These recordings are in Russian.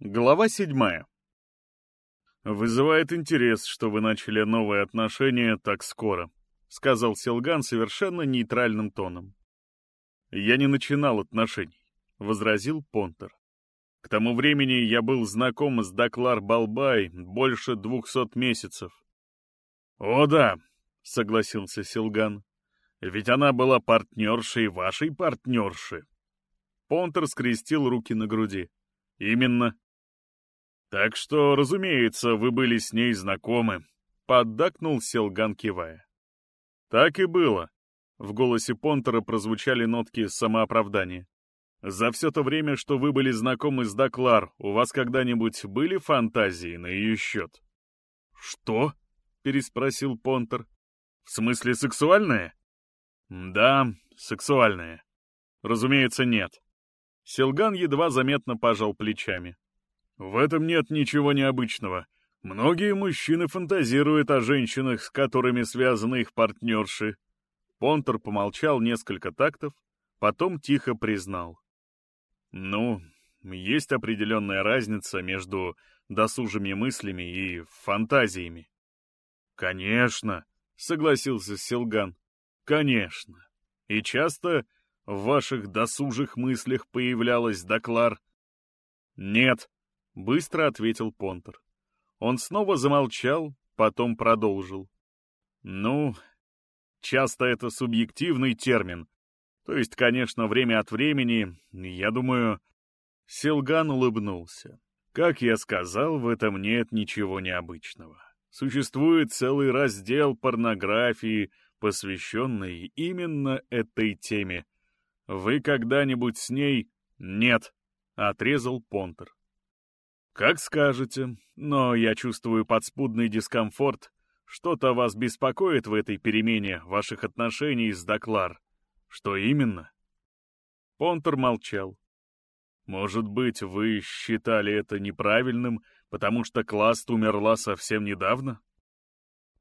Глава седьмая. «Вызывает интерес, что вы начали новые отношения так скоро», — сказал Селган совершенно нейтральным тоном. «Я не начинал отношений», — возразил Понтер. «К тому времени я был знаком с Даклар Балбай больше двухсот месяцев». «О да», — согласился Селган, — «ведь она была партнершей вашей партнерши». Понтер скрестил руки на груди. «Именно», «Так что, разумеется, вы были с ней знакомы», — поддакнул Селган, кивая. «Так и было». В голосе Понтера прозвучали нотки самооправдания. «За все то время, что вы были знакомы с Даклар, у вас когда-нибудь были фантазии на ее счет?» «Что?» — переспросил Понтер. «В смысле сексуальные?» «Да, сексуальные. Разумеется, нет». Селган едва заметно пожал плечами. В этом нет ничего необычного. Многие мужчины фантазируют о женщинах, с которыми связаны их партнерши. Понтер помолчал несколько тактов, потом тихо признал. Ну, есть определенная разница между досужими мыслями и фантазиями. Конечно, согласился Силган. Конечно. И часто в ваших досужих мыслях появлялась Доклар? Нет, — быстро ответил Понтер. Он снова замолчал, потом продолжил. «Ну, часто это субъективный термин. То есть, конечно, время от времени, я думаю...» Силган улыбнулся. «Как я сказал, в этом нет ничего необычного. Существует целый раздел порнографии, посвященный именно этой теме. Вы когда-нибудь с ней...» «Нет», — отрезал Понтер. «Как скажете, но я чувствую подспудный дискомфорт. Что-то вас беспокоит в этой перемене ваших отношений с Доклар. Что именно?» Понтер молчал. «Может быть, вы считали это неправильным, потому что Класт умерла совсем недавно?»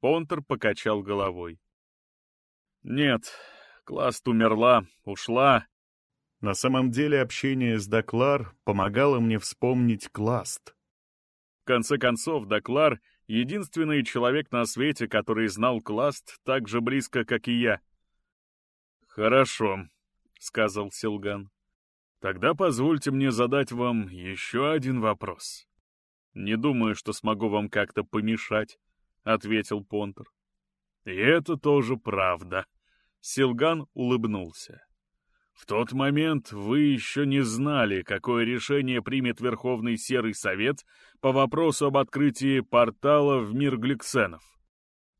Понтер покачал головой. «Нет, Класт умерла, ушла, на самом деле общение с Доклар помогало мне вспомнить Класт. В конце концов, Доклар — единственный человек на свете, который знал Класт так же близко, как и я. «Хорошо», — сказал Силган. «Тогда позвольте мне задать вам еще один вопрос». «Не думаю, что смогу вам как-то помешать», — ответил Понтер. «И это тоже правда», — Силган улыбнулся. В тот момент вы еще не знали, какое решение примет Верховный Серый Совет по вопросу об открытии портала в мир гликсенов.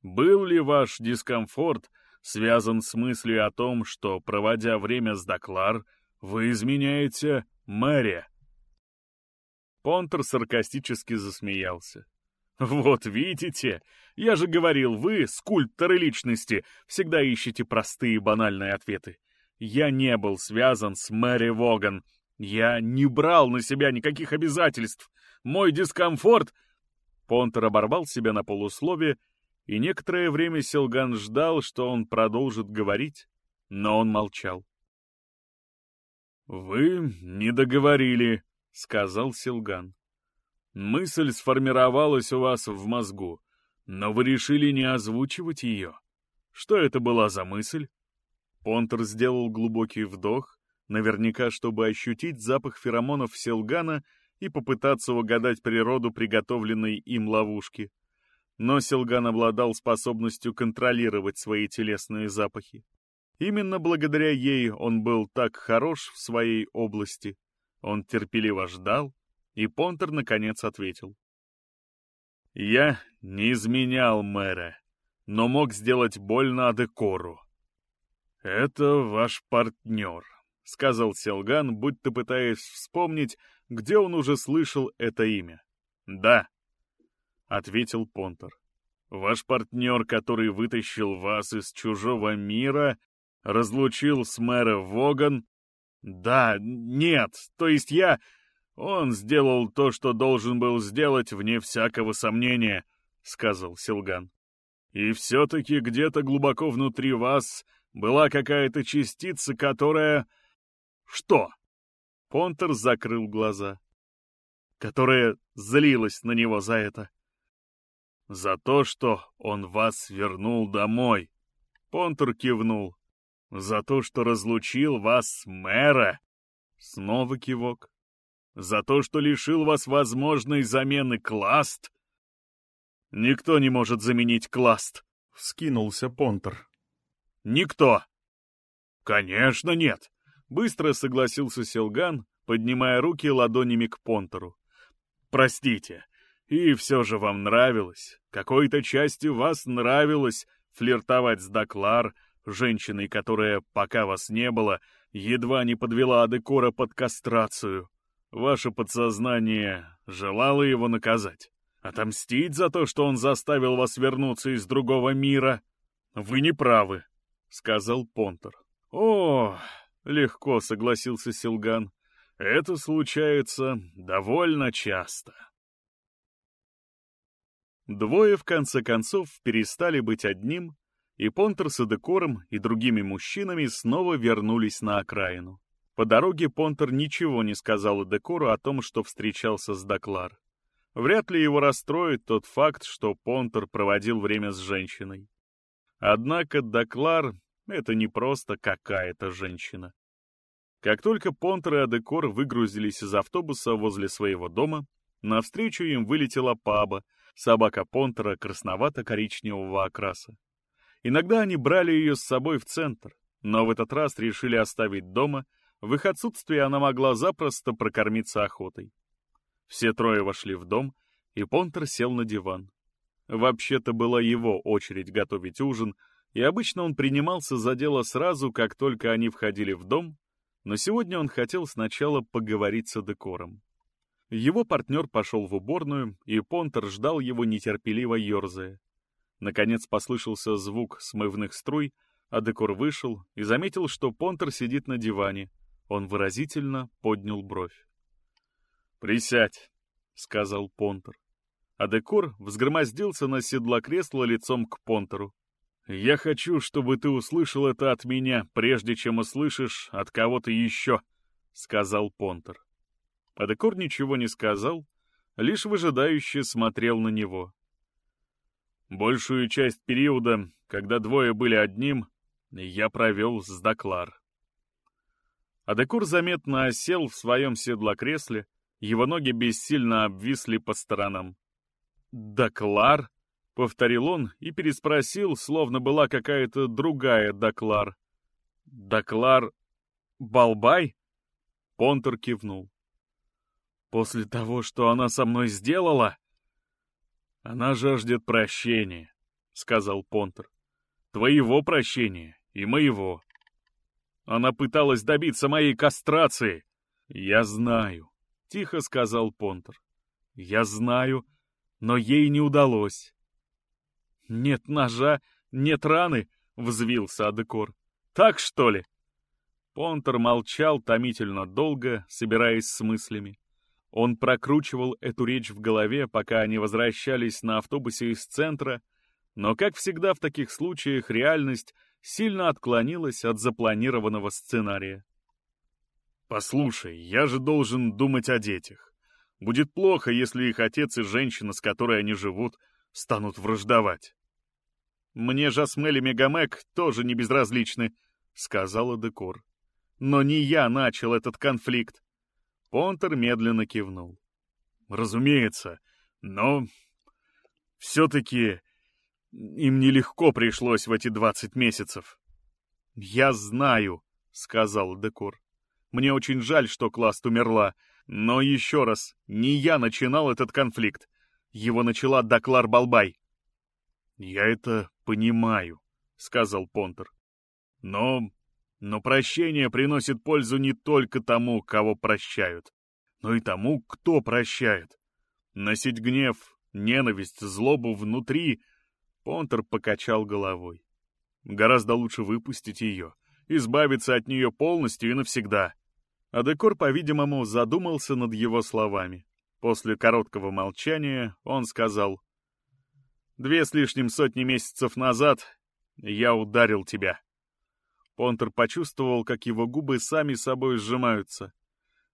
Был ли ваш дискомфорт связан с мыслью о том, что, проводя время с Доклар, вы изменяете Мэри? Понтер саркастически засмеялся. «Вот видите, я же говорил, вы, скульпторы личности, всегда ищете простые банальные ответы. Я не был связан с Мэри Воган. Я не брал на себя никаких обязательств. Мой дискомфорт...» Понтер оборвал себя на полуслове, и некоторое время Силган ждал, что он продолжит говорить, но он молчал. «Вы не договорили», — сказал Силган. «Мысль сформировалась у вас в мозгу, но вы решили не озвучивать ее. Что это была за мысль?» Понтер сделал глубокий вдох, наверняка, чтобы ощутить запах феромонов Селгана и попытаться угадать природу приготовленной им ловушки. Но Селган обладал способностью контролировать свои телесные запахи. Именно благодаря ей он был так хорош в своей области. Он терпеливо ждал, и Понтер наконец ответил. «Я не изменял мэра, но мог сделать больно Адекору. «Это ваш партнер», — сказал Селган, будто пытаясь вспомнить, где он уже слышал это имя. «Да», — ответил Понтер. «Ваш партнер, который вытащил вас из чужого мира, разлучил с мэра Воган...» «Да, нет, то есть я...» «Он сделал то, что должен был сделать, вне всякого сомнения», — сказал Силган. «И все-таки где-то глубоко внутри вас была какая-то частица, которая... Что? Понтер закрыл глаза. которая злилась на него за это. За то, что он вас вернул домой. Понтер кивнул. За то, что разлучил вас с мэра. Снова кивок. За то, что лишил вас возможной замены Класт. Никто не может заменить Класт, — вскинулся Понтер. Никто. Конечно, нет. Быстро согласился Селган, поднимая руки ладонями к Понтеру. Простите, и все же вам нравилось, какой-то части вас нравилось флиртовать с Доклар, женщиной, которая, пока вас не было, едва не подвела Адекора под кастрацию. Ваше подсознание желало его наказать. Отомстить за то, что он заставил вас вернуться из другого мира? Вы не правы, — сказал Понтер. О, легко согласился Силган. Это случается довольно часто. Двое, в конце концов, перестали быть одним, и Понтер с Эдекором и другими мужчинами снова вернулись на окраину. По дороге Понтер ничего не сказал Эдекору о том, что встречался с Доклар. Вряд ли его расстроит тот факт, что Понтер проводил время с женщиной. Однако Доклар — это не просто какая-то женщина. Как только Понтер и Адекор выгрузились из автобуса возле своего дома, навстречу им вылетела Паба — собака Понтера красновато-коричневого окраса. Иногда они брали ее с собой в центр, но в этот раз решили оставить дома, в их отсутствие она могла запросто прокормиться охотой. Все трое вошли в дом, и Понтер сел на диван. Вообще-то была его очередь готовить ужин, и обычно он принимался за дело сразу, как только они входили в дом, но сегодня он хотел сначала поговорить с декором. Его партнер пошел в уборную, и Понтер ждал его нетерпеливо ерзая. Наконец послышался звук смывных струй, а Декор вышел и заметил, что Понтер сидит на диване. Он выразительно поднял бровь. «Присядь», — сказал Понтер. А Декор взгромоздился на седло кресла лицом к Понтеру. «Я хочу, чтобы ты услышал это от меня, прежде чем услышишь от кого-то еще», — сказал Понтер. Адекор ничего не сказал, лишь выжидающе смотрел на него. Большую часть периода, когда двое были одним, я провел с Доклар. Адекур заметно осел в своем седлокресле, его ноги бессильно обвисли по сторонам. «Доклар?» — повторил он и переспросил, словно была какая-то другая Доклар. «Доклар... Балбай?» Понтер кивнул. После того, что она со мной сделала? Она жаждет прощения, — сказал Понтер. Твоего прощения и моего. Она пыталась добиться моей кастрации. Я знаю, — тихо сказал Понтер. Я знаю, но ей не удалось. Нет ножа, нет раны, — взвился Адекор. Так что ли? Понтер молчал томительно долго, собираясь с мыслями. Он прокручивал эту речь в голове, пока они возвращались на автобусе из центра, но, как всегда в таких случаях, реальность сильно отклонилась от запланированного сценария. «Послушай, я же должен думать о детях. Будет плохо, если их отец и женщина, с которой они живут, станут враждовать». «Мне Жасмель и Мегамек тоже не безразличны», — сказала Декор. «Но не я начал этот конфликт. Понтер медленно кивнул. «Разумеется, но все-таки им нелегко пришлось в эти двадцать месяцев». «Я знаю», — сказал Декор. «Мне очень жаль, что Класт умерла, но еще раз, не я начинал этот конфликт. Его начала Даклар Балбай». «Я это понимаю», — сказал Понтер. «Но но прощение приносит пользу не только тому, кого прощают, но и тому, кто прощает. Носить гнев, ненависть, злобу внутри... Понтер покачал головой. Гораздо лучше выпустить ее, избавиться от нее полностью и навсегда. Адекор, по-видимому, задумался над его словами. После короткого молчания он сказал, «Две с лишним сотни месяцев назад я ударил тебя». Понтер почувствовал, как его губы сами собой сжимаются.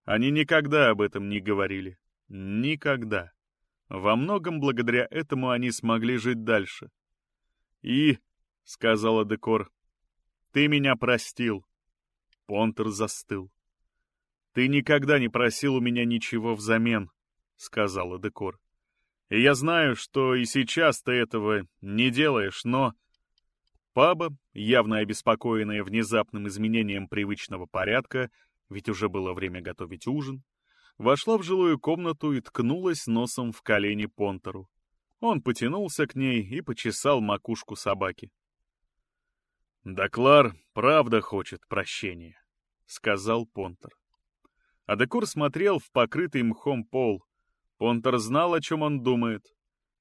Они никогда об этом не говорили. Никогда. Во многом благодаря этому они смогли жить дальше. «И», — сказала Декор, — «ты меня простил». Понтер застыл. «Ты никогда не просил у меня ничего взамен», — сказала Декор. «И я знаю, что и сейчас ты этого не делаешь, но...» Паба, явно обеспокоенная внезапным изменением привычного порядка, ведь уже было время готовить ужин, вошла в жилую комнату и ткнулась носом в колени Понтеру. Он потянулся к ней и почесал макушку собаки. «Доклар правда хочет прощения», — сказал Понтер. Адекур смотрел в покрытый мхом пол. Понтер знал, о чем он думает.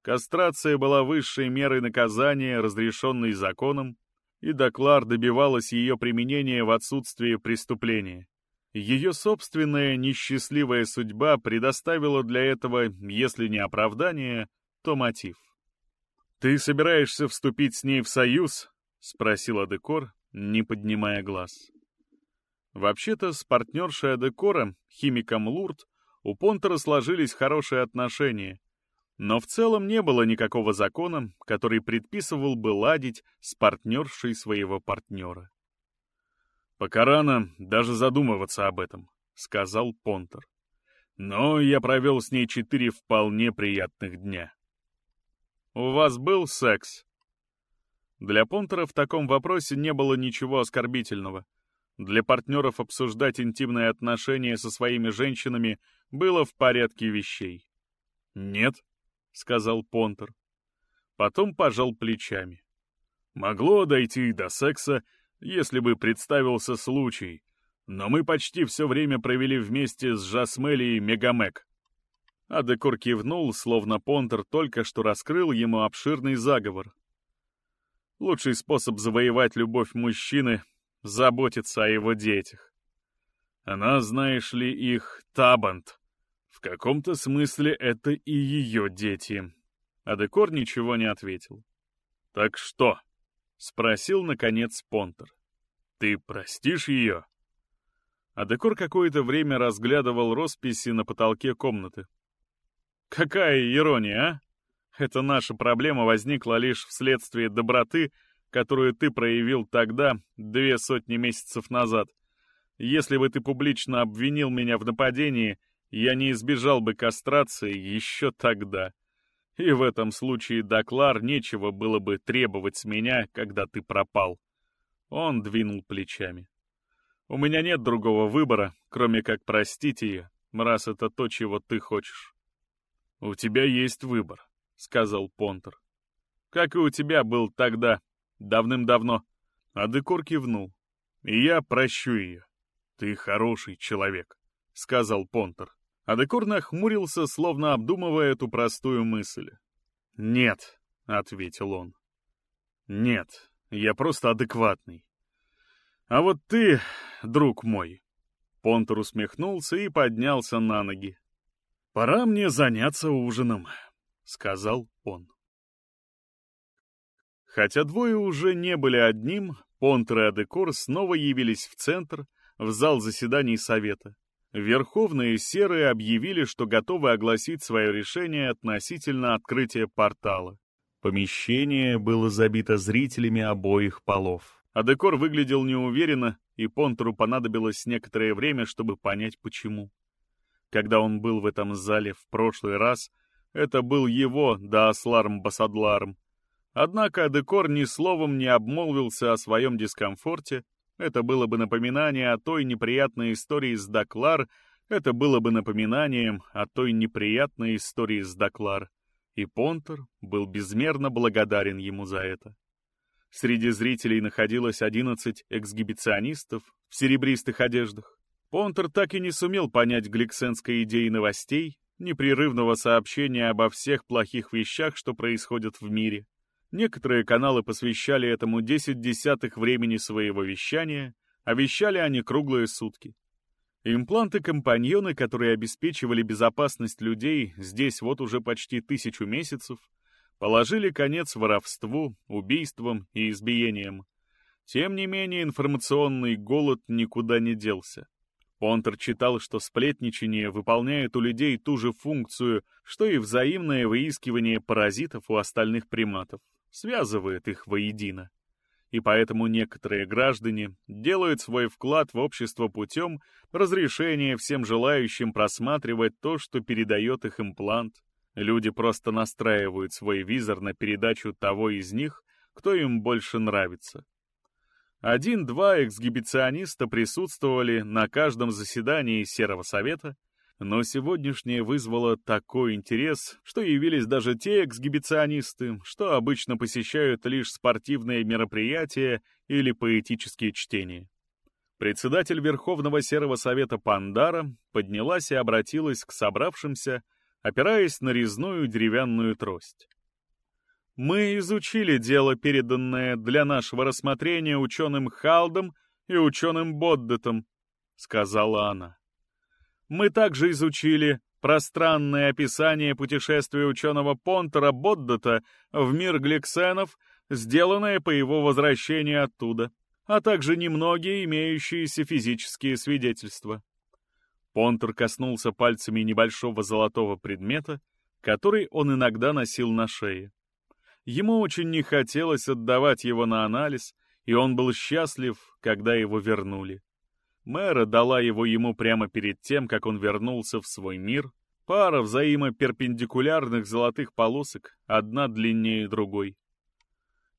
Кастрация была высшей мерой наказания, разрешенной законом, и Доклар добивалась ее применения в отсутствие преступления. Ее собственная несчастливая судьба предоставила для этого, если не оправдание, то мотив. «Ты собираешься вступить с ней в союз?» — спросил Адекор, не поднимая глаз. Вообще-то, с партнершей Адекора, химиком Лурд, у Понтера сложились хорошие отношения, но в целом не было никакого закона, который предписывал бы ладить с партнершей своего партнера. «Пока рано даже задумываться об этом», — сказал Понтер. «Но я провел с ней четыре вполне приятных дня». «У вас был секс?» Для Понтера в таком вопросе не было ничего оскорбительного. Для партнеров обсуждать интимные отношения со своими женщинами было в порядке вещей. «Нет», — сказал Понтер. Потом пожал плечами. «Могло дойти до секса, если бы представился случай, но мы почти все время провели вместе с Жасмели и Мегамек». Адекур кивнул, словно Понтер только что раскрыл ему обширный заговор. Лучший способ завоевать любовь мужчины — заботиться о его детях. Она, знаешь ли, их табант. В каком-то смысле это и ее дети. Адекор ничего не ответил. «Так что?» — спросил, наконец, Понтер. «Ты простишь ее?» Адекор какое-то время разглядывал росписи на потолке комнаты. «Какая ирония, а? Эта наша проблема возникла лишь вследствие доброты, которую ты проявил тогда, две сотни месяцев назад. Если бы ты публично обвинил меня в нападении, я не избежал бы кастрации еще тогда. И в этом случае Доклар нечего было бы требовать с меня, когда ты пропал. Он двинул плечами. У меня нет другого выбора, кроме как простить ее, раз это то, чего ты хочешь. У тебя есть выбор, — сказал Понтер. «Как и у тебя был тогда, давным-давно». Адекор кивнул. «И я прощу ее. Ты хороший человек», — сказал Понтер. Адекор нахмурился, словно обдумывая эту простую мысль. «Нет», — ответил он. «Нет, я просто адекватный. А вот ты, друг мой...» Понтер усмехнулся и поднялся на ноги. «Пора мне заняться ужином» сказал он. Хотя двое уже не были одним, Понтер и Адекор снова явились в центр, в зал заседаний Совета. Верховные серые объявили, что готовы огласить свое решение относительно открытия портала. Помещение было забито зрителями обоих полов. Адекор выглядел неуверенно, и Понтеру понадобилось некоторое время, чтобы понять, почему. Когда он был в этом зале в прошлый раз, это был его Даасларм Басадларм. Однако Декор ни словом не обмолвился о своем дискомфорте. Это было бы напоминание о той неприятной истории с Даклар, это было бы напоминанием о той неприятной истории с Даклар. И Понтер был безмерно благодарен ему за это. Среди зрителей находилось одиннадцать эксгибиционистов в серебристых одеждах. Понтер так и не сумел понять гликсенской идеи новостей, непрерывного сообщения обо всех плохих вещах, что происходят в мире. Некоторые каналы посвящали этому 10 десятых времени своего вещания, а вещали они круглые сутки. Импланты-компаньоны, которые обеспечивали безопасность людей здесь вот уже почти тысячу месяцев, положили конец воровству, убийствам и избиениям. Тем не менее информационный голод никуда не делся. Понтер читал, что сплетничание выполняет у людей ту же функцию, что и взаимное выискивание паразитов у остальных приматов, связывает их воедино. И поэтому некоторые граждане делают свой вклад в общество путем разрешения всем желающим просматривать то, что передает их имплант. Люди просто настраивают свой визор на передачу того из них, кто им больше нравится. Один-два эксгибициониста присутствовали на каждом заседании Серого Совета, но сегодняшнее вызвало такой интерес, что явились даже те эксгибиционисты, что обычно посещают лишь спортивные мероприятия или поэтические чтения. Председатель Верховного Серого Совета Пандара поднялась и обратилась к собравшимся, опираясь на резную деревянную трость. Мы изучили дело, переданное для нашего рассмотрения ученым Халдом и ученым Боддетом, — сказала она. Мы также изучили пространное описание путешествия ученого Понтера Боддета в мир гликсенов, сделанное по его возвращении оттуда, а также немногие имеющиеся физические свидетельства. Понтер коснулся пальцами небольшого золотого предмета, который он иногда носил на шее. Ему очень не хотелось отдавать его на анализ, и он был счастлив, когда его вернули. Мэра дала его ему прямо перед тем, как он вернулся в свой мир. Пара взаимоперпендикулярных золотых полосок, одна длиннее другой.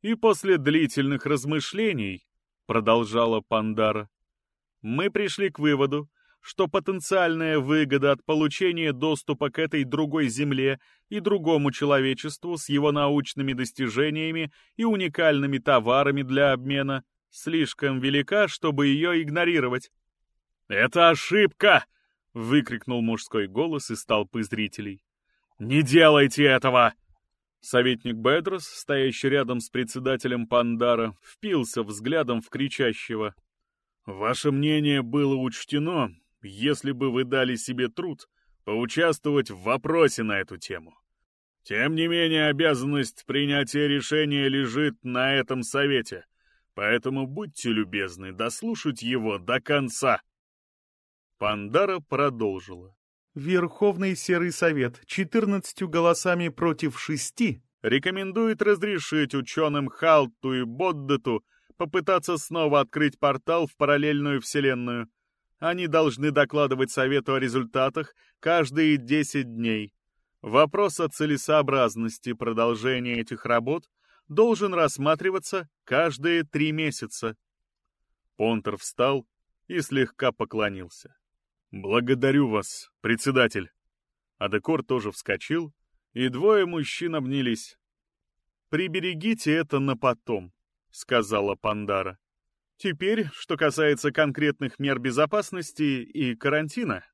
И после длительных размышлений, продолжала Пандара, мы пришли к выводу, что потенциальная выгода от получения доступа к этой другой земле и другому человечеству с его научными достижениями и уникальными товарами для обмена слишком велика, чтобы ее игнорировать. «Это ошибка!» — выкрикнул мужской голос из толпы зрителей. «Не делайте этого!» Советник Бедрос, стоящий рядом с председателем Пандара, впился взглядом в кричащего. «Ваше мнение было учтено, если бы вы дали себе труд поучаствовать в вопросе на эту тему. Тем не менее, обязанность принятия решения лежит на этом совете, поэтому будьте любезны дослушать его до конца. Пандара продолжила. Верховный Серый Совет 14 голосами против шести рекомендует разрешить ученым Халту и Боддету попытаться снова открыть портал в параллельную вселенную, они должны докладывать Совету о результатах каждые 10 дней. Вопрос о целесообразности продолжения этих работ должен рассматриваться каждые три месяца. Понтер встал и слегка поклонился. «Благодарю вас, председатель!» Адекор тоже вскочил, и двое мужчин обнялись. «Приберегите это на потом», — сказала Пандара. Теперь, что касается конкретных мер безопасности и карантина,